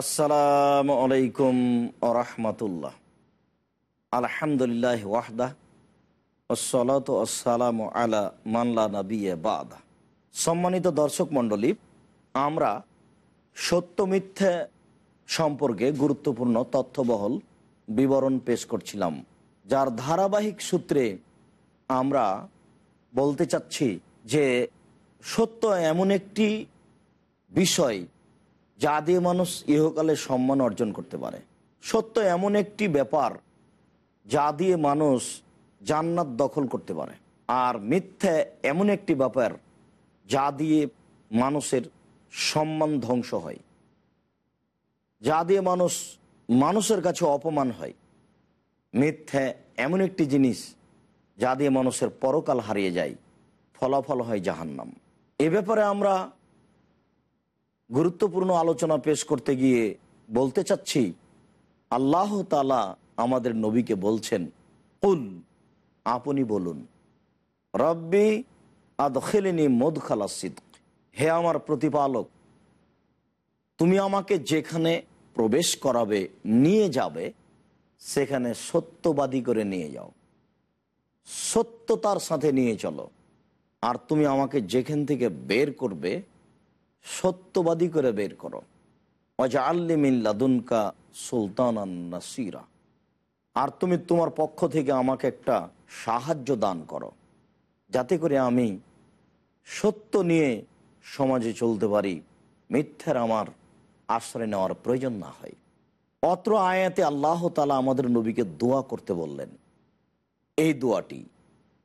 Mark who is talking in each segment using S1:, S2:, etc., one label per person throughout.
S1: আসসালামু আলাইকুম আরহামতুল্লাহ আলহামদুলিল্লাহ ওয়াহদা ওসলাত আসসালাম আলা মানলা নবী বাদা। সম্মানিত দর্শক মণ্ডলী, আমরা সত্য মিথ্যে সম্পর্কে গুরুত্বপূর্ণ তথ্যবহল বিবরণ পেশ করছিলাম, যার ধারাবাহিক সূত্রে আমরা বলতে চাচ্ছি যে সত্য এমন একটি বিষয় যা দিয়ে মানুষ ইহকালে সম্মান অর্জন করতে পারে। সত্য এমন একটি ব্যাপার যা দিয়ে মানুষ জান্নাত দখল করতে পারে। আর মিথ্যে এমন একটি ব্যাপার যা দিয়ে মানুষের সম্মান ধ্বংস হয়। যা দিয়ে মানুষ মানুষের কাছে অপমান হয়। মিথ্যে এমন একটি জিনিস যা দিয়ে মানুষের পরকাল হারিয়ে যায়। ফলাফল হয় জাহান্নাম। এ ব্যাপারে আমরা গুরুত্বপূর্ণ আলোচনা পেশ করতে গিয়ে বলতে চাচ্ছি, আল্লাহ তালা আমাদের নবীকে বলছেন, কুল, আপনি বলুন, রব্বি আদখেলিনী মদ খালাসিদ হে আমার প্রতিপালক, তুমি আমাকে যেখানে প্রবেশ করাবে নিয়ে যাবে, সেখানে সত্যবাদী করে নিয়ে যাও। সত্যতার সাথে নিয়ে চলো। আর তুমি আমাকে যেখান থেকে বের করবে সত্যবাদী করে বের করো। অজা আল্লিমিল্লাদুনকা সুলতান নাসিরা। আর তুমি তোমার পক্ষ থেকে আমাকে একটা সাহায্য দান করো, যাতে করে আমি সত্য নিয়ে সমাজে চলতে পারি, মিথ্যার আমার আশ্রয় নেওয়ার প্রয়োজন না হয়। অত্র আয়াতে আল্লাহ তালা আমাদের নবীকে দোয়া করতে বললেন, এই দোয়াটি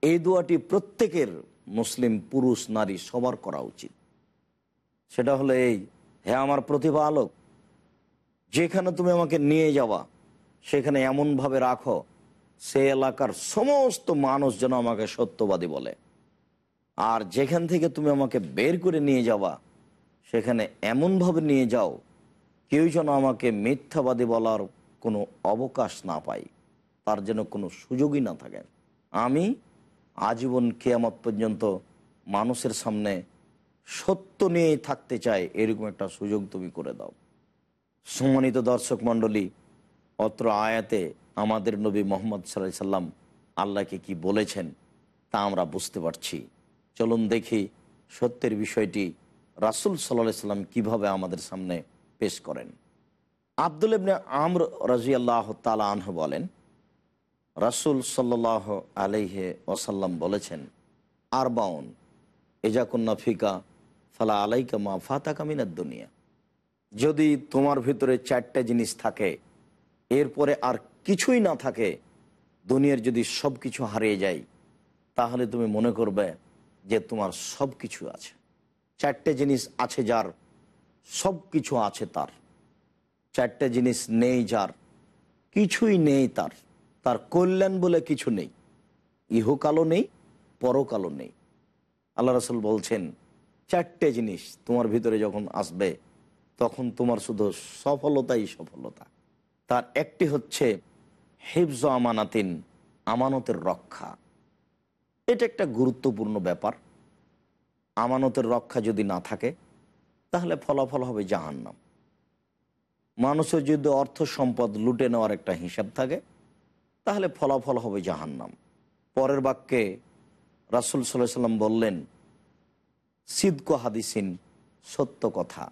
S1: এই দোয়াটি প্রত্যেকের মুসলিম পুরুষ নারী সবার করা উচিত। সেটা হলো এই, হে আমার প্রতিপালক, যেখানে তুমি আমাকে নিয়ে যাওয়া, সেখানে এমনভাবে রাখো, সে এলাকার সমস্ত মানুষ যেন আমাকে সত্যবাদী বলে। আর যেখান থেকে তুমি আমাকে বের করে নিয়ে যাওয়া, সেখানে এমনভাবে নিয়ে যাও, কেউ যেন আমাকে মিথ্যাবাদী বলার কোনো অবকাশ না পাই তার যেন কোনো সুযোগই না থাকে। আমি আজীবন কেয়ামত পর্যন্ত মানুষের সামনে সত্য নিয়েই থাকতে চায়, এরকম একটা সুযোগ তুমি করে দাও। সম্মানিত দর্শক মণ্ডলী, অত্র আয়াতে আমাদের নবী মোহাম্মদ সাল্লাহ সাল্লাম আল্লাহকে কি বলেছেন তা আমরা বুঝতে পারছি। চলুন দেখি সত্যের বিষয়টি রাসুল সাল্লাহ সাল্লাম কীভাবে আমাদের সামনে পেশ করেন। আবদুল ইবনে আমর রাজিয়াল্লাহ তালা আনহ বলেন, রাসুল সাল্লাহ আলহে ওসাল্লাম বলেছেন, আরবাউন এজাকুন্না ফিকা ফালা আলাইকা মা ফাতা কামিনার দুনিয়া। যদি তোমার ভিতরে চারটা জিনিস থাকে, এরপরে আর কিছুই না থাকে, দুনিয়ার যদি সব কিছু হারিয়ে যায়, তাহলে তুমি মনে করবে যে তোমার সব কিছু আছে। চারটে জিনিস আছে যার সব কিছু আছে তার। চারটে জিনিস নেই যার, কিছুই নেই তার। তার কল্যাণ বলে কিছু নেই। ইহকালও নেই, পরকালও নেই। আল্লাহ রসুল বলছেন চারটে জিনিস তোমার ভিতরে যখন আসবে, তখন তোমার শুধু সফলতাই সফলতা। তার একটি হচ্ছে হিফজ আমানাতিন, আমানতের রক্ষা। এটা একটা গুরুত্বপূর্ণ ব্যাপার। আমানতের রক্ষা যদি না থাকে, তাহলে ফলাফল হবে জাহান্নাম। মানুষের যদি অর্থ সম্পদ লুটে নেওয়ার একটা হিসাব থাকে, তাহলে ফলাফল হবে জাহান্নাম। পরের বাক্যে রাসুল সাল্লাহ সাল্লাম বললেন সিদ্ক হাদিসিন, সত্য কথা।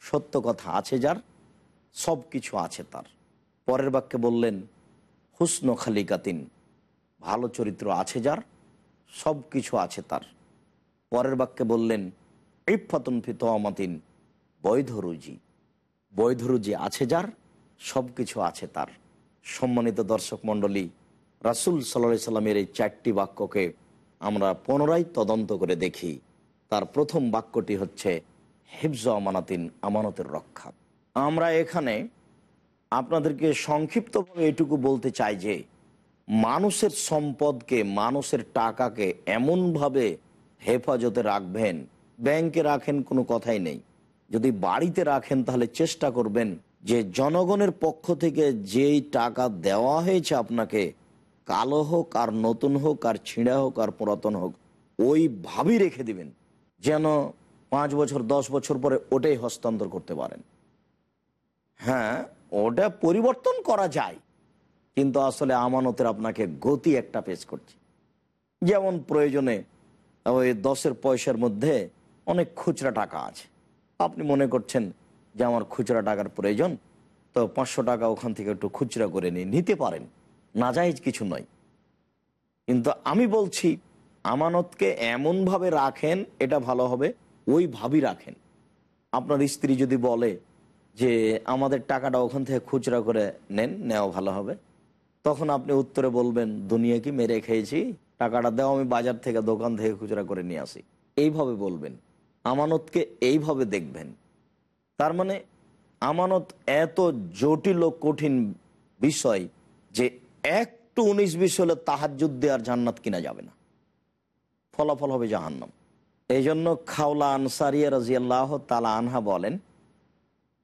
S1: সত্য কথা আছে যার, সব কিছু আছে তার। পরের বাক্যে বললেন, হুসন খালিকাতিন, ভালো চরিত্র আছে যার, সব কিছু আছে তার। পরের বাক্যে বললেন ইফাতুন ফিতমাতিন বৈধ রুজি। বৈধ রুজি আছে যার, সব কিছু আছে তার। সম্মানিত দর্শক মণ্ডলী, রাসুল সাল্লা সাল্লামের এই চারটি বাক্যকে আমরা পুনরায় তদন্ত করে দেখি। তার প্রথম বাক্যটি হচ্ছে, হেফজ আমানাতিন, আমানতের রক্ষা। আমরা এখানে আপনাদেরকে সংক্ষিপ্তভাবে এটুকু বলতে চাই যে, মানুষের সম্পদকে, মানুষের টাকাকে এমনভাবে হেফাজতে রাখবেন, ব্যাংকে রাখেন কোনো কথাই নেই। যদি বাড়িতে রাখেন তাহলে চেষ্টা করবেন যে জনগণের পক্ষ থেকে যেই টাকা দেওয়া হয়েছে আপনাকে, কালো হোক আর নতুন হোক আর ছিঁড়া হোক আর পুরাতন হোক ওইভাবেই রেখে দিবেন। যেন পাঁচ বছর, দশ বছর পরে ওটাই হস্তান্তর করতে পারেন। হ্যাঁ ওটা পরিবর্তন করা যায়, কিন্তু আসলে আমানতের আপনাকে গতি একটা পেশ করছে। যেমন প্রয়োজনে ওই দশের পয়সার মধ্যে অনেক খুচরা টাকা আছে। আপনি মনে করছেন যে আমার খুচরা টাকার প্রয়োজন, তো পাঁচশো টাকা ওখান থেকে একটু খুচরা করে নিয়ে নিতে পারেন। নাজাইজ কিছু নয়। কিন্তু আমি বলছি আমানতকে এমনভাবে রাখেন, এটা ভালো হবে ওইভাবেই রাখেন। আপনার স্ত্রী যদি বলে যে, আমাদের টাকাটা ওখান থেকে খুচরা করে নেন, নেওয়া ভালো হবে। তখন আপনি উত্তরে বলবেন, দুনিয়া কি মেরে খেয়েছি? টাকাটা দেওয়া আমি বাজার থেকে, দোকান থেকে খুচরা করে নিয়ে আসি। এইভাবে বলবেন। আমানতকে এইভাবে দেখবেন। তার মানে আমানত এত জটিল ও কঠিন বিষয় যে, একটু উনিশ বিশ হলে তাহাজুদ দেওয়ার জান্নাত কিনা যাবে না। ফলাফল হবে জাহান্নাম। এই জন্য খাওলা আনসারিয়া রাজিয়াল্লাহ তালা আনহা বলেন,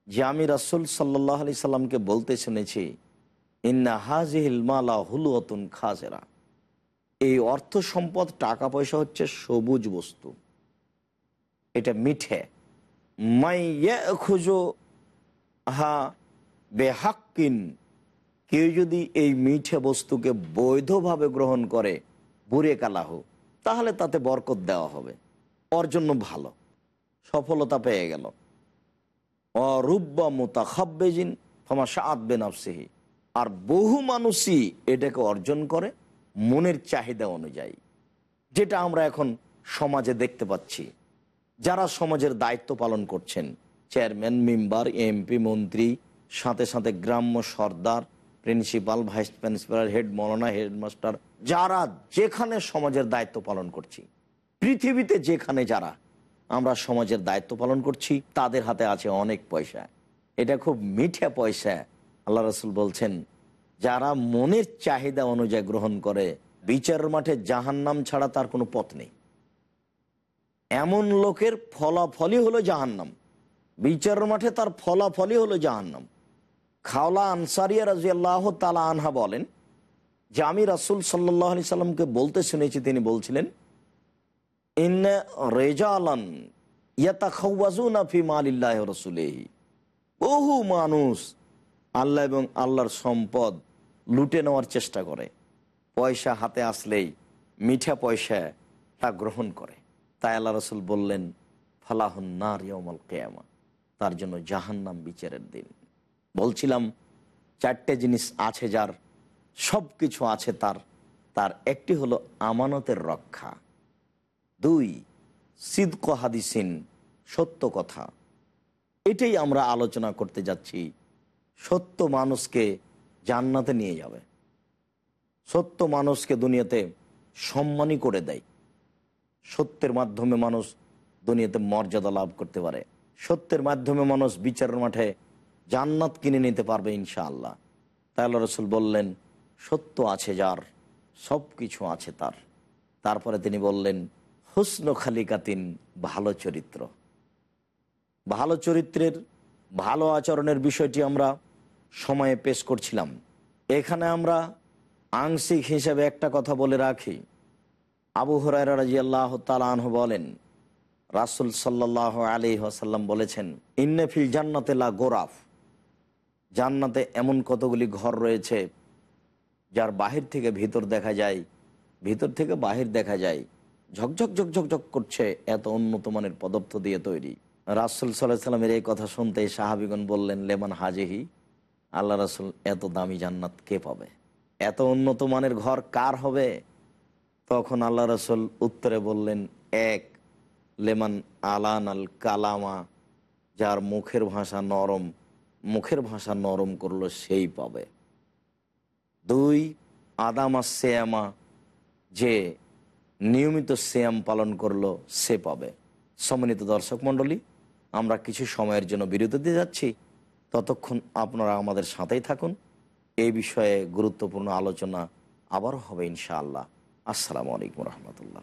S1: যে আমি রাসুল সাল্লাহ আলি সাল্লামকে বলতে শুনেছি, ইন্না হাজিহিল মালা হুলুয়তুন খাজেরা। এই অর্থ সম্পদ টাকা পয়সা হচ্ছে সবুজ বস্তু। এটা মিঠে। মাইয়া খুঁজো হা বেহাক্কিন। কেউ যদি এই মিঠে বস্তুকে বৈধভাবে গ্রহণ করে বুড়ে কালাহ তাহলে তাতে বরকত দেওয়া হবে। ওর জন্য ভালো। সফলতা পেয়ে গেল। অরুব্বা মোতাখাব্বেজিন ফমা সাত বেনাফসিহি। আর বহু মানুষই এটাকে অর্জন করে মনের চাহিদা অনুযায়ী। যেটা আমরা এখন সমাজে দেখতে পাচ্ছি। যারা সমাজের দায়িত্ব পালন করছেন, চেয়ারম্যান, মেম্বার, এমপি, মন্ত্রী, সাথে সাথে গ্রাম্য সর্দার প্রিন্সিপাল, ভাইস প্রিন্সিপাল হেড মৌলানা হেডমাস্টার, যারা যেখানে সমাজের দায়িত্ব পালন করছি, পৃথিবীতে যেখানে যারা আমরা সমাজের দায়িত্ব পালন করছি, তাদের হাতে আছে অনেক পয়সা। এটা খুব মিঠে পয়সা, আল্লাহ রসুল বলছেন, যারা মনের চাহিদা অনুযায়ী গ্রহণ করে, বিচারের মাঠে জাহান্নাম ছাড়া তার কোনো পথ নেই। এমন লোকের ফলাফলই হলো জাহান্নাম। বিচারের মাঠে তার ফলাফলই হলো জাহান্নাম। খাওলা আনসারিয়া রাজিয়াল্লাহ তালা আনহা বলেন, যে আমি রাসুল সাল্লাহ আলি সাল্লামকে বলতে শুনেছি, তিনি বলছিলেন ইন রেজালান ইয়াতা বহু মানুষ আল্লাহ এবং আল্লাহর সম্পদ লুটে নেওয়ার চেষ্টা করে। পয়সা হাতে আসলেই মিঠা পয়সা তা গ্রহণ করে। তাই আল্লাহ রসুল বললেন ফালাহুন্নার কেয়ামা। তার জন্য জাহান্নাম বিচারের দিন। বলছিলাম, চারটে জিনিস আছে যার সব কিছু আছে তার। তার একটি হলো আমানতের রক্ষা। দুই, সিদ্ক হাদিসিন, সত্য কথা। এটাই আমরা আলোচনা করতে যাচ্ছি। সত্য মানুষকে জান্নাতে নিয়ে যাবে। সত্য মানুষকে দুনিয়াতে সম্মানই করে দেয়। সত্যের মাধ্যমে মানুষ দুনিয়াতে মর্যাদা লাভ করতে পারে। সত্যের মাধ্যমে মানুষ বিচারের মাঠে জান্নাত কিনে নিতে পারবে ইনশাআল্লাহ। তাই আল্লাহ রসুল বললেন, সত্য আছে যার সব কিছু আছে তার। তারপরে তিনি বললেন, হুসন খালিকাতিন, ভালো চরিত্র। ভালো চরিত্রের, ভালো আচরণের বিষয়টি আমরা সময়ে পেশ করছিলাম। এখানে আমরা আংশিক হিসেবে একটা কথা বলে রাখি। আবু হরাইরা রাজি আল্লাহ তালাহ বলেন, রাসুল সাল্লাহ আলী আসাল্লাম বলেছেন ইন্নেফিল জান্নাতে লা গোরাফ। জান্নাতে এমন কতগুলি ঘর রয়েছে যার বাহির থেকে ভিতর দেখা যায়, ভিতর থেকে বাহির দেখা যায়, ঝকঝক ঝকঝক ঝক করছে এত উন্নত মানের পদার্থ দিয়ে তৈরি। রাসুল সাল্লাহ সাল্লামের এই কথা শুনতে সাহাবিগণ বললেন, লেমান হাজেহি, আল্লাহ রাসুল, এত দামি জান্নাত কে পাবে? এত উন্নত মানের ঘর কার হবে? তখন আল্লাহ রসুল উত্তরে বললেন, এক, লেমান আলান আল কালামা যার মুখের ভাষা নরম মুখের ভাষা নরম করল, সেই পাবে। দুই, আদামা শ্যামা যে নিয়মিত শ্যাম পালন করল, সে পাবে। সম্মানিত দর্শক মণ্ডলী, আমরা কিছু সময়ের জন্য বিরতি দিয়ে যাচ্ছি। ততক্ষণ আপনারা আমাদের সাথেই থাকুন। এই বিষয়ে গুরুত্বপূর্ণ আলোচনা আবারও হবে ইনশাআল্লাহ। আসসালামু আলাইকুম রহমতুল্লাহ।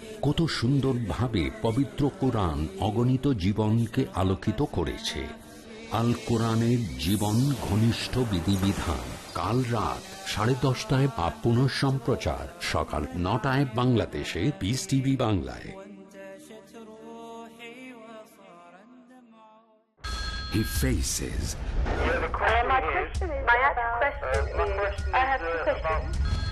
S2: কত সুন্দরভাবে পবিত্র কোরআন অগণিত জীবনকে আলোকিত করেছে। আল কোরআনের জীবন ঘনিষ্ঠ বিধিবিধান। কাল রাত সাড়ে দশটায় বা পুনঃ সম্প্রচার। সকাল নটায় বাংলাদেশে পিস টিভি বাংলায়। He faces,
S3: Uh, my question is my question is I have two questions.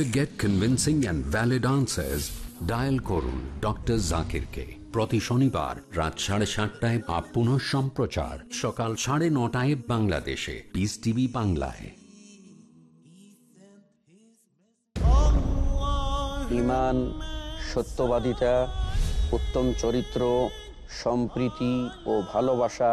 S2: To get convincing and valid answers, dial করুন ডক্টর জাকিরকে প্রতি শনিবার রাত সাড়ে সাতটায় বা পুনঃ সম্প্রচার সকাল সাড়ে নটায় বাংলাদেশে। পিস টিভি বাংলায়।
S4: ইমান সত্যবাদিতা উত্তম চরিত্র সম্প্রীতি ও ভালোবাসা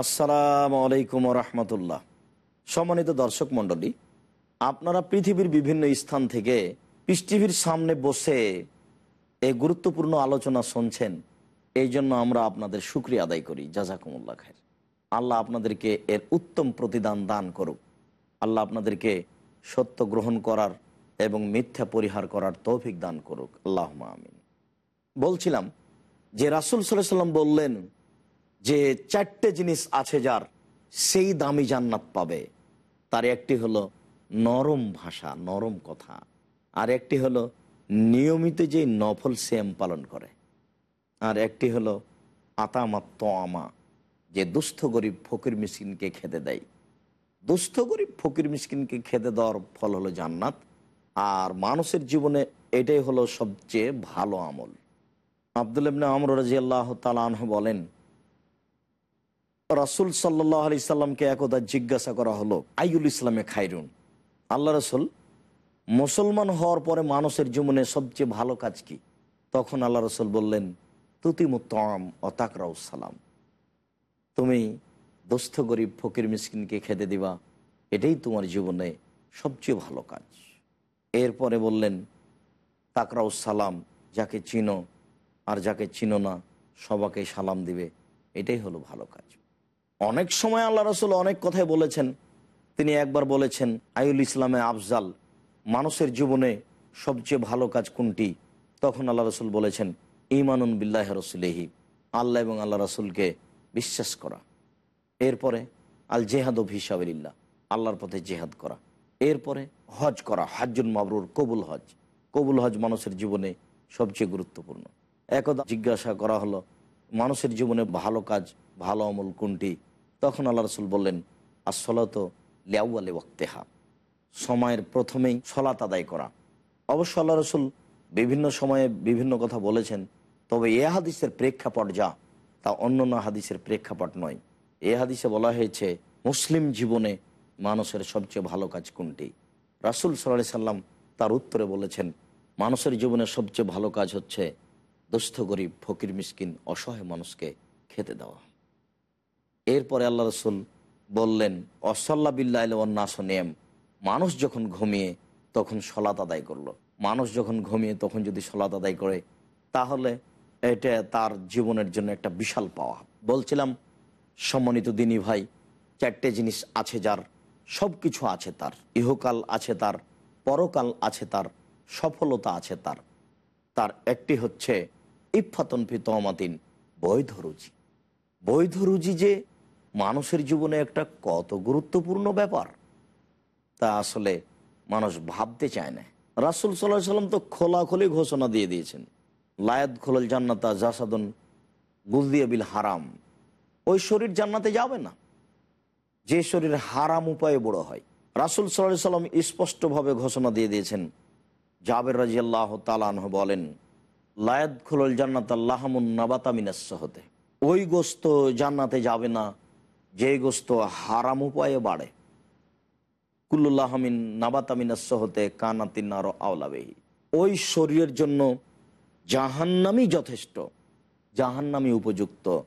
S1: আসসালামু আলাইকুম রহমতুল্লাহ সম্মানিত দর্শক মণ্ডলী, আপনারা পৃথিবীর বিভিন্ন স্থান থেকে পৃথিবীর সামনে বসে এই গুরুত্বপূর্ণ আলোচনা শুনছেন, এই জন্য আমরা আপনাদের সুক্রিয়া আদায় করি। জাজাকুমুল্লাহ খায়ের আল্লাহ আপনাদেরকে এর উত্তম প্রতিদান দান করুক। আল্লাহ আপনাদেরকে সত্য গ্রহণ করার এবং মিথ্যা পরিহার করার তৌফিক দান করুক। আল্লাহ আমিন। বলছিলাম যে রাসুল সাল্লাম বললেন যে চারটে জিনিস আছে যার সেই দামি জান্নাত পাবে। তার একটি হলো নরম ভাষা, নরম কথা। আর একটি হলো নিয়মিত যে নফল শ্যাম পালন করে। আর একটি হলো আতামা আমা যে দুস্থ গরিব ফকির মিসকিনকে খেতে দেয়। দুস্থ গরিব ফকির মিসকিনকে খেতে দেওয়ার ফল হলো জান্নাত। আর মানুষের জীবনে এটাই হলো সবচেয়ে ভালো আমল। আবদুল ইবনে আমর রাজি আল্লাহ তালাহ বলেন রাসুল সাল্লাহ আলি সাল্লামকে একদা জিজ্ঞাসা করা হলো আইউল ইসলামে খাইরুন? আল্লাহ রসুল, মুসলমান হওয়ার পরে মানুষের জীবনে সবচেয়ে ভালো কাজ কি? তখন আল্লাহ রসুল বললেন তুতিমুত্তম অতাকরাউ সালাম। তুমি দুস্থ গরিব ফকির মিসকিনকে খেতে দিবা, এটাই তোমার জীবনে সবচেয়ে ভালো কাজ। এরপরে বললেন, তাকরাউ সালাম, যাকে চিনো আর যাকে চিনো না, সবাকে সালাম দিবে, এটাই হলো ভালো কাজ। অনেক সময় আল্লাহ রসুল অনেক কথাই বলেছেন। তিনি একবার বলেছেন আইউল ইসলামে আফজাল, মানুষের জীবনে সবচেয়ে ভালো কাজ কোনটি? তখন আল্লাহ রসুল বলেছেন ইমানুন বিল্লাহ রসুলেহি, আল্লাহ এবং আল্লাহ রসুলকে বিশ্বাস করা। এরপরে আল জেহাদ হিসাবিল্লাহ আল্লাহর পথে জেহাদ করা। এরপরে, হজ করা হাজুন মাবরুর, কবুল হজ। কবুল হজ মানুষের জীবনে সবচেয়ে গুরুত্বপূর্ণ। একদা জিজ্ঞাসা করা হলো, মানুষের জীবনে ভালো কাজ, ভালো অমল কোনটি? তখন আল্লাহ রসুল বললেন আসলত লিয়াউআলে ওয়াক্তেহা। সময়ের প্রথমেই সলাত আদায় করা। অবশ্য আল্লাহ রসুল বিভিন্ন সময়ে বিভিন্ন কথা বলেছেন, তবে এ হাদিসের প্রেক্ষাপট যা, তা অন্য হাদিসের প্রেক্ষাপট নয়। এ হাদিসে বলা হয়েছে, মুসলিম জীবনে মানুষের সবচেয়ে ভালো কাজ কোনটি? রাসুল সাল্লাহ সাল্লাম তার উত্তরে বলেছেন, মানুষের জীবনে সবচেয়ে ভালো কাজ হচ্ছে দুস্থ গরিব, ফকির, মিসকিন, অসহায় মানুষকে খেতে দেওয়া। এরপরে আল্লাহ রসুল বললেন, অসল্লা বিল্লাহ নাস নিয়ম। মানুষ যখন ঘুমিয়ে, তখন সলাত আদায় করল। মানুষ যখন ঘুমিয়ে, তখন যদি সলাত আদায় করে, তাহলে এটা তার জীবনের জন্য একটা বিশাল পাওয়া। বলছিলাম, সম্মানিত দিনী ভাই, চারটে জিনিস আছে যার সব কিছু আছে তার। ইহকাল আছে তার, পরকাল আছে তার, সফলতা আছে তার। তার একটি হচ্ছে ইফাতন ফিতমাতিন বৈধ রুচি বৈধ রুচি যে মানুষের জীবনে একটা কত গুরুত্বপূর্ণ ব্যাপার তা আসলে মানুষ ভাবতে চায় না। রাসুল সাল্লাহ সাল্লাম তো খোলাখুলি ঘোষণা দিয়ে দিয়েছেন, লায়াত খোলল জান্নাতা জাসাদন বিল হারাম। ওই শরীর জান্নাতে যাবে না। যে শরীর হারাম উপায়ে বড় হয়। রাসুল সাল্লাহ সাল্লাম স্পষ্টভাবে ঘোষণা দিয়ে দিয়েছেন, জাবের রাজি আল্লাহ তালানহ বলেন, লায়াত খুলল জান্নাত আল্লাহমুন নাবাতামিনাস হতে ওই গোস্ত জান্নাতে যাবে না যে গোস্ত হারাম উপায়ে বাড়ে। কুল্লুল্লাহমিন নাবাতামিনাস হতে কানাতিন আরও আওলাবেহি ওই শরীরের জন্য জাহান্নামই যথেষ্ট। জাহান্নামি উপযুক্ত।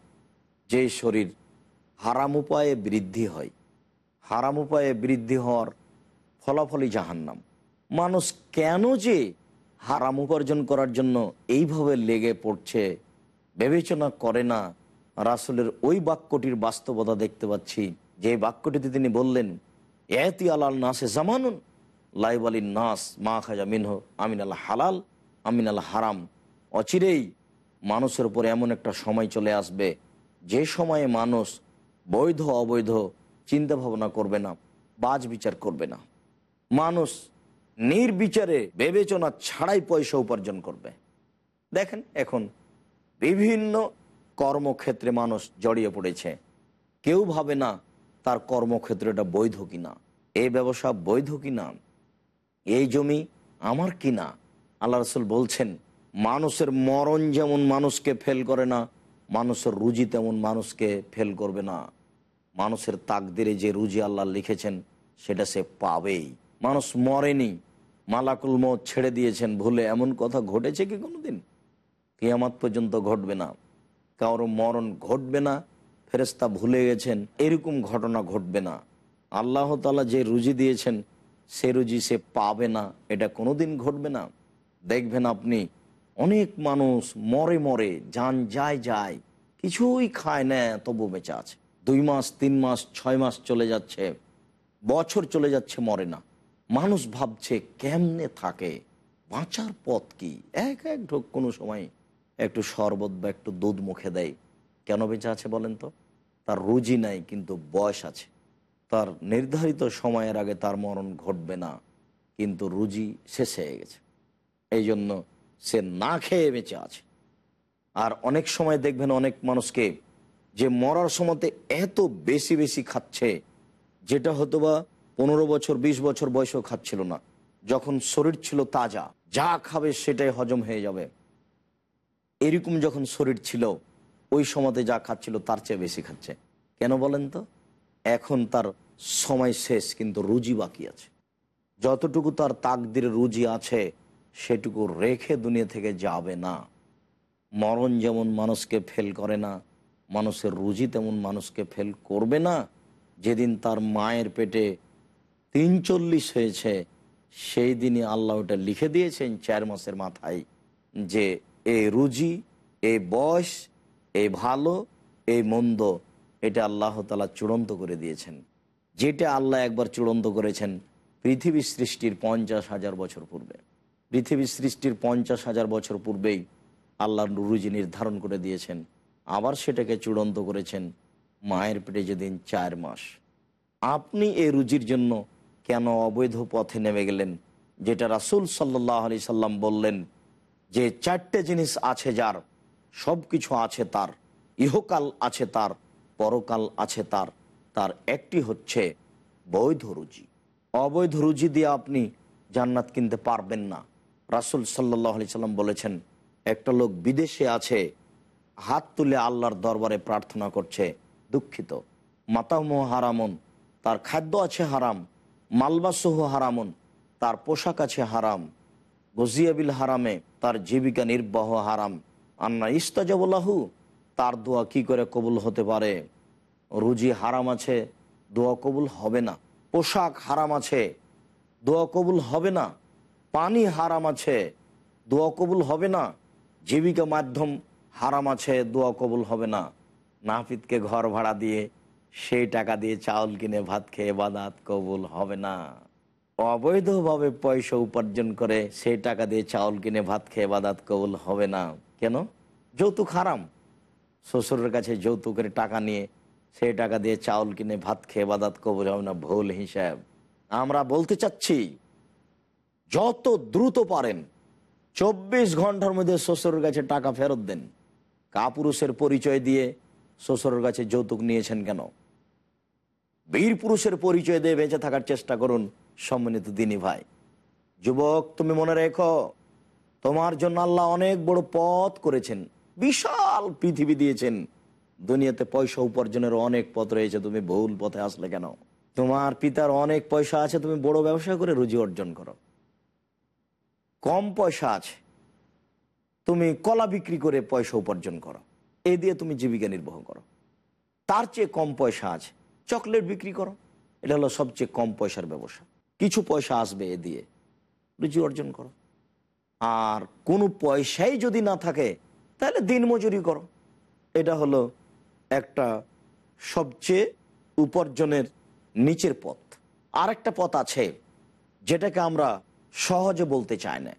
S1: যে শরীর হারাম উপায়ে বৃদ্ধি হয়। হারাম উপায়ে বৃদ্ধি হওয়ার ফলাফলই জাহান্নাম। মানুষ কেন যে হারাম উপার্জন করার জন্য এইভাবে লেগে পড়ছে, বিবেচনা করে না রাসুলের ওই বাক্যটির বাস্তবতা দেখতে পাচ্ছি। যে বাক্যটিতে তিনি বললেন এতি আলাল নাসে জামানুন লাইব আলী নাস মা খাজা মিনহ আমিন আল হালাল আমিন আল হারাম। অচিরেই মানুষের উপর এমন একটা সময় চলে আসবে, যে সময়ে মানুষ বৈধ, অবৈধ চিন্তা ভাবনা করবে না, বাজ বিচার করবে না। মানুষ নির্বিচারে বিবেচনা ছাড়াই পয়সা উপার্জন করবে। দেখেন এখন বিভিন্ন কর্মক্ষেত্রে মানুষ জড়িয়ে পড়েছে। কেউ ভাবে না তার কর্মক্ষেত্রটা বৈধ কিনা। এই ব্যবসা বৈধ কিনা? এই জমি আমার কিনা? আল্লাহ রসুল বলছেন, মানুষের মরণ যেমন মানুষকে ফেল করে না, মানুষের রুজি তেমন মানুষকে ফেল করবে না। মানুষের তাকদিরে যে রুজি আল্লাহ লিখেছেন, সেটা সে পাবেই। মানুষ মরেনি, মালাকুল মত ছেড়ে দিয়েছেন ভুলে। এমন কথা ঘটেছে কি কোনোদিন? কিয়ামাত পর্যন্ত ঘটবে না। কারও মরণ ঘটবে না ফেরেস্তা ভুলে গেছেন, এরকম ঘটনা ঘটবে না। আল্লাহ তালা যে রুজি দিয়েছেন, সে রুজি সে পাবে না, এটা কোনোদিন ঘটবে না। দেখবেন আপনি, অনেক মানুষ মরে মরে, যান যায় যায়, কিছুই খায় না তবু বেঁচে আছে। দুই মাস, তিন মাস, ছয় মাস চলে যাচ্ছে, বছর চলে যাচ্ছে, মরে না। মানুষ ভাবছে, কেমনে থাকে? বাঁচার পথ কি? এক এক ঢোক কোনো সময় একটু শরবত বা একটু দুধ মুখে দেয়। কেন বেঁচে আছে বলেন তো? তার রুজি নাই, কিন্তু বয়স আছে। তার নির্ধারিত সময়ের আগে তার মরণ ঘটবে না, কিন্তু রুজি শেষ হয়ে গেছে। এই জন্য সে না খেয়ে বেঁচে আছে। আর অনেক সময় দেখবেন অনেক মানুষকে যে মরার সময়তে এত বেশি বেশি খাচ্ছে, যেটা হয়তো বা পনেরো বছর ২০ বছর বয়সেও খাচ্ছিল না। যখন শরীর ছিল তাজা, যা খাবে সেটাই হজম হয়ে যাবে। এরকম যখন শরীর ছিল, ওই সময়তে যা খাচ্ছিল তার চেয়ে বেশি খাচ্ছে। কেন বলেন তো? এখন তার সময় শেষ, কিন্তু রুজি বাকি আছে। যতটুকু তার তাকদির রুজি আছে, সেটুকু রেখে দুনিয়া থেকে যাবে না। মরণ যেমন মানুষকে ফেল করে না, মানুষের রুজি তেমন মানুষকে ফেল করবে না। যেদিন তার মায়ের পেটে তিন চল্লিশ হয়েছে, সেই দিনই আল্লাহ ওটা লিখে দিয়েছেন চার মাসের মাথায় যে এই রুজি, এ বয়স, এ ভালো, এ মন্দ। এটা আল্লাহ তালা চূড়ান্ত করে দিয়েছেন। যেটা আল্লাহ একবার চূড়ান্ত করেছেন পৃথিবী সৃষ্টির পঞ্চাশ হাজার বছর পূর্বে। পৃথিবী সৃষ্টির পঞ্চাশ হাজার বছর পূর্বেই আল্লাহ রুজি নির্ধারণ করে দিয়েছেন। আবার সেটাকে চূড়ান্ত করেছেন মায়ের পেটে যেদিন চার মাস। আপনি এই রুজির জন্য কেন অবৈধ পথে নেমে গেলেন? যেটা রাসুল সাল্লাহ আলি সাল্লাম বললেন যে চারটে জিনিস আছে যার সব কিছু আছে তার, ইহকাল আছে তার, পরকাল আছে তার তার একটি হচ্ছে বৈধ রুজি। অবৈধ রুজি দিয়ে আপনি জান্নাত কিনতে পারবেন না। রাসুল সাল্লাহ আলি সাল্লাম বলেছেন, একটা লোক বিদেশে আছে, হাত তুলে আল্লাহর দরবারে প্রার্থনা করছে, দুঃখিত। মাতামহ হারামন, তার খাদ্য আছে হারাম, মালবাসহ হারামন, তার পোশাক আছে হারাম গজিয়াবিল হারামে, তার জীবিকা নির্বাহ হারাম। আন্না ইস্তাজাবুল্লাহু তার দোয়া কি করে কবুল হতে পারে? রুজি হারাম আছে, দোয়া কবুল হবে না। পোশাক হারাম আছে, দোয়া কবুল হবে না। পানি হারাম আছে, দোয়া কবুল হবে না। জীবিকা মাধ্যম হারাম আছে, দোয়া কবুল হবে না। নাফিদকে ঘর ভাড়া দিয়ে সেই টাকা দিয়ে চাউল কিনে, ভাত খেয়ে, বাদাত কবুল হবে না। অবৈধভাবে পয়সা উপার্জন করে সেই টাকা দিয়ে চাউল কিনে ভাত খেয়ে বাদাত কবুল হবে না। কেন? যৌতুক হারাম। শ্বশুরের কাছে যৌতুকের টাকা নিয়ে সেই টাকা দিয়ে চাউল কিনে ভাত খেয়ে বাদাত কবুল হবে না, ভুল হিসাব। আমরা বলতে চাচ্ছি, যত দ্রুত পারেন, চব্বিশ ঘণ্টার মধ্যে শ্বশুরের কাছে টাকা ফেরত দেন। কাপুরুষের পরিচয় দিয়ে শ্বশুরের কাছে যৌতুক নিয়েছেন কেন? বীর পুরুষের পরিচয় দিয়ে বেঁচে থাকার চেষ্টা করুন। সম্মানিত দিনী ভাই। যুবক, তুমি মনে রেখো, তোমার জন্য আল্লাহ অনেক বড় পথ করেছেন। বিশাল পৃথিবী দিয়েছেন। দুনিয়াতে পয়সা উপার্জনের অনেক পথ রয়েছে, তুমি ভুল পথে আসলে কেন? তোমার পিতার অনেক পয়সা আছে, তুমি বড় ব্যবসা করে রুজি অর্জন করো। কম পয়সা আছে, তুমি কলা বিক্রি করে পয়সা উপার্জন করো। এই দিয়ে তুমি জীবিকা নির্বাহ করো। তার চেয়ে কম পয়সা আছে, চকলেট বিক্রি করো। এটা হলো সবচেয়ে কম পয়সার ব্যবসা। কিছু পয়সা আসবে এ দিয়ে। রুজি অর্জন করো। আর কোনো পয়সাই যদি না থাকে, তাহলে দিন মজুরি করো। এটা হলো একটা সবচেয়ে উপার্জনের নিচের পথ। আর একটা পথ আছে যেটাকে আমরা সহজে বলতে চাই না,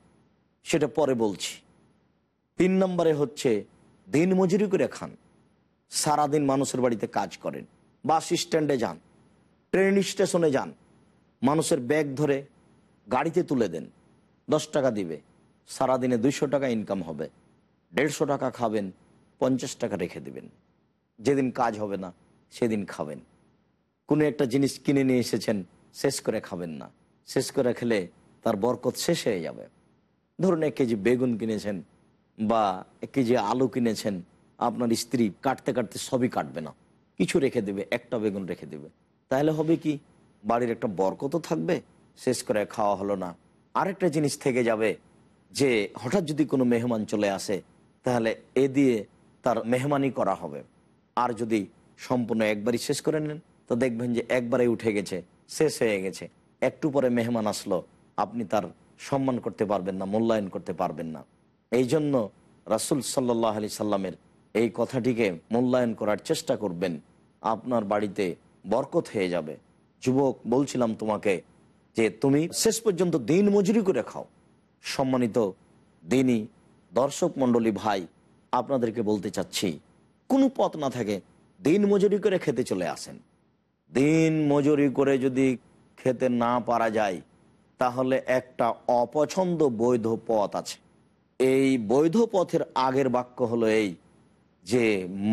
S1: সেটা পরে বলছি। তিন নম্বরে হচ্ছে দিন মজুরি করে খান। সারাদিন মানুষের বাড়িতে কাজ করেন, বাস স্ট্যান্ডে যান, ট্রেন স্টেশনে যান মানুষের ব্যাগ ধরে গাড়িতে তুলে দেন। দশ টাকা দিবে। সারাদিনে দুইশো টাকা ইনকাম হবে। দেড়শো টাকা খাবেন, পঞ্চাশ টাকা রেখে দিবেন। যেদিন কাজ হবে না, সেদিন খাবেন। কোনো একটা জিনিস কিনে নিয়ে এসেছেন, শেষ করে খাবেন না। শেষ করে খেলে তার বরকত শেষ হয়ে যাবে। ধরুন এক কেজি বেগুন কিনেছেন বা এক কেজি আলু কিনেছেন, আপনার স্ত্রী কাটতে কাটতে সবই কাটবে না। কিছু রেখে দেবে, একটা বেগুন রেখে দেবে। তাহলে হবে কি? বাড়ির একটা বরকত থাকবে, শেষ করে খাওয়া হলো না। আরেকটা জিনিস থেকে যাবে যে, হঠাৎ যদি কোনো মেহমান চলে আসে, তাহলে এ দিয়ে তার মেহমানি করা হবে। আর যদি সম্পূর্ণ একবারই শেষ করে নেন, তো দেখবেন যে একবারে উঠে গেছে, শেষ হয়ে গেছে। একটু পরে মেহমান আসলো, আপনি তার সম্মান করতে পারবেন না, মূল্যায়ন করতে পারবেন না। এই জন্য রাসুল সাল্লাহ আলি সাল্লামের এই কথাটিকে মূল্যায়ন করার চেষ্টা করবেন। আপনার বাড়িতে বরকত হয়ে যাবে। যুবক, বলছিলাম তোমাকে যে তুমি শেষ পর্যন্ত দিন মজুরি করে খাও। সম্মানিত দিনই দর্শক মণ্ডলী ভাই, আপনাদেরকে বলতে চাচ্ছি, কোনো পথ না থাকে দিন মজুরি করে খেতে চলে আসেন। দিন মজুরি করে যদি খেতে না পারা যায়, তাহলে একটা অপছন্দ বৈধ পথ আছে। এই বৈধ পথের আগের বাক্য হলো এই যে,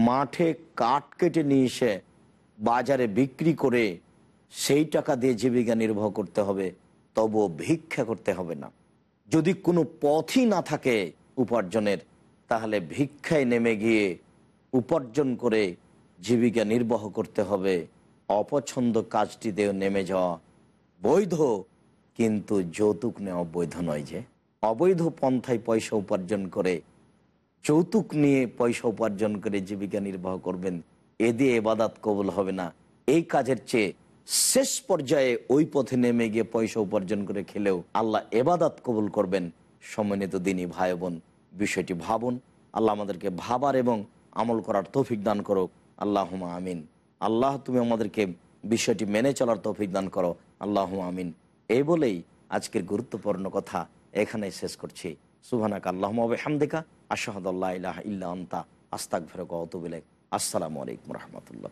S1: মাঠে কাঠ কেটে নিয়ে এসে বাজারে বিক্রি করে সেই টাকা দিয়ে জীবিকা নির্বাহ করতে হবে, তবুও ভিক্ষা করতে হবে না। যদি কোনো পথই না থাকে উপার্জনের, তাহলে ভিক্ষায় নেমে গিয়ে উপার্জন করে জীবিকা নির্বাহ করতে হবে। অপছন্দ কাজটিতেও নেমে যাওয়া বৈধ, কিন্তু যৌতুক নেওয়া বৈধ নয় যে। অবৈধ পন্থায় পয়সা উপার্জন করে, যৌতুক নিয়ে পয়সা উপার্জন করে জীবিকা নির্বাহ করবেন, এ দিয়ে এবাদাত কবুল হবে না। এই কাজের চেয়ে শেষ পর্যায়ে ওই পথে নেমে গিয়ে পয়সা উপার্জন করে খেলেও আল্লাহ এবাদাত কবুল করবেন। সম্মানিত দিনী ভাই বোন, বিষয়টি ভাবুন। আল্লাহ আমাদেরকে ভাবার এবং আমল করার তৌফিক দান করো আল্লাহ আমিন। আল্লাহ, তুমি আমাদেরকে বিষয়টি মেনে চলার তৌফিক দান করো। আল্লাহ আমিন। এই বলেই আজকের গুরুত্বপূর্ণ কথা এখানে শেষ করছি। সুবানাক আল্লাহ হামদিকা আশাহদুল্লাহ ইল্লা আন্তা। আস্তাক ফেরক অতবিলেক আসসালামু আলাইকুম রহমতুল্লাহ।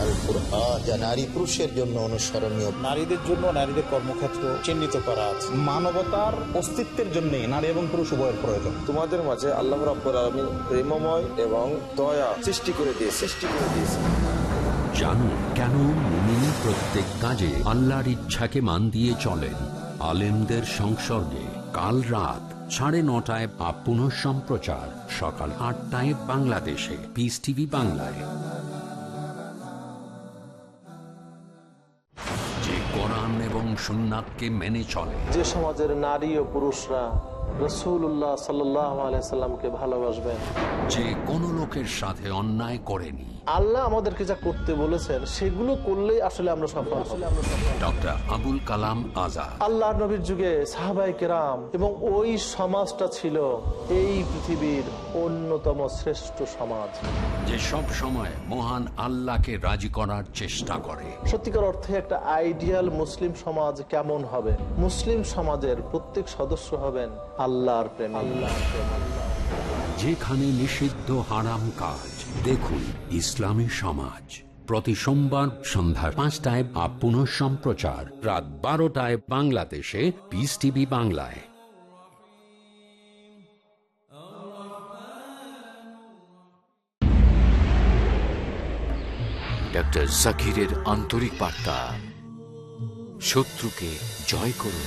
S5: Al Quran যা নারী পুরুষের জন্য অনুসরণীয়।
S6: নারীদের জন্য নারীদের কর্মক্ষেত্র চিহ্নিত করা আছে। মানবতার অস্তিত্বের জন্য নারী এবং পুরুষ উভয়ের প্রয়োজন।
S7: তোমাদের মাঝে আল্লাহ রাব্বুল আলামিন প্রেমময় এবং দয়া সৃষ্টি করে দিয়ে সৃষ্টি করে দিয়েছে।
S2: জানুন কেন মুমিন প্রত্যেক কাজে আল্লাহর ইচ্ছাকে মান দিয়ে চলেন। আলেমদের সংসর্গে কাল রাত সাড়ে নটায় বা পুনঃ সম্প্রচার সকাল আটটায় বাংলাদেশে। পিস টিভি বাংলায়। সুন্নাতকে মেনে চলে।
S8: যে সমাজের নারী ও পুরুষরা রসুল্লাহ সাল্লামকে ভালোবাসবেন।
S2: যে কোনো লোকের সাথে অন্যায় করেনি।
S8: আল্লাহ আমাদেরকে যা করতে বলেছেন সেগুলো করলেই আসলে আমরা সফল
S2: ডক্টর আবুল কালাম আজাদ।
S8: আল্লাহ নবীর যুগে সাহাবাই কেরাম এবং ওই সমাজটা ছিল এই পৃথিবীর অন্যতম শ্রেষ্ঠ সমাজ।
S2: যে সব সময় মহান আল্লাহকে রাজি করার চেষ্টা করে।
S8: সত্যিকার অর্থে একটা আইডিয়াল মুসলিম সমাজ কেমন হবে? মুসলিম সমাজের প্রত্যেক সদস্য হবেন আল্লাহর প্রেম। আল্লাহর প্রেম
S2: যেখানে নিষিদ্ধ হারাম কাজ দেখুন ইসলামী সমাজ। প্রতি সোমবার সন্ধ্যা পাঁচটায় বা পুনঃ সম্প্রচার রাত বারোটায় বাংলাদেশে পিস টিভি বাংলায়।
S9: ডক্টর জাকিরের আন্তরিক বার্তা। শত্রুকে জয় করুন।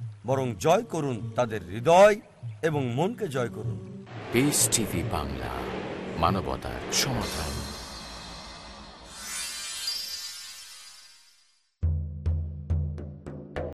S10: বরং জয় করুন তাদের হৃদয় এবং মনকে জয় করুন।
S9: বাংলা মানবতার সমাধান।